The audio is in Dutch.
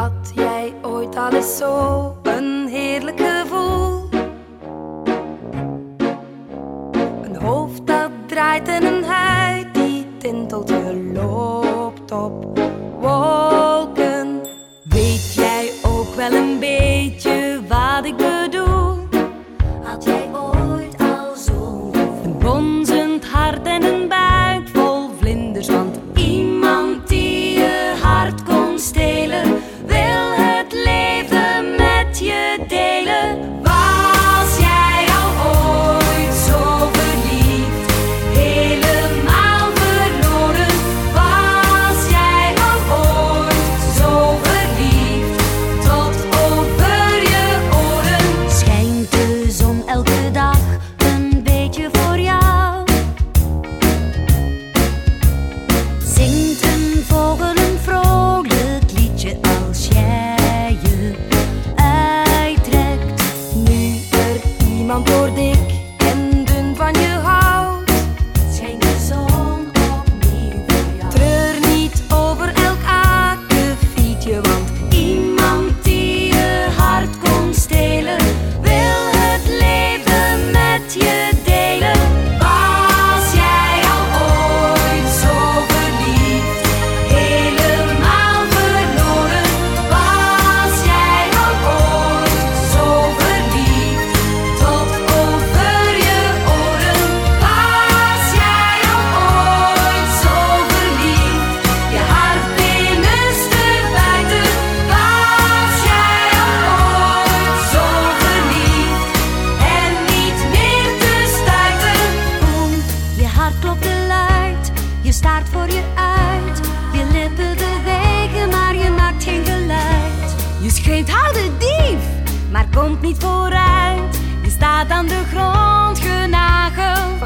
Had jij ooit al eens zo een heerlijk gevoel? Een hoofd dat draait en een huid die tintelt, je loopt op je staat voor je uit. Je lippen bewegen, maar je maakt geen geluid. Je schreeuwt hou de dief, maar komt niet vooruit. Je staat aan de grond genageld.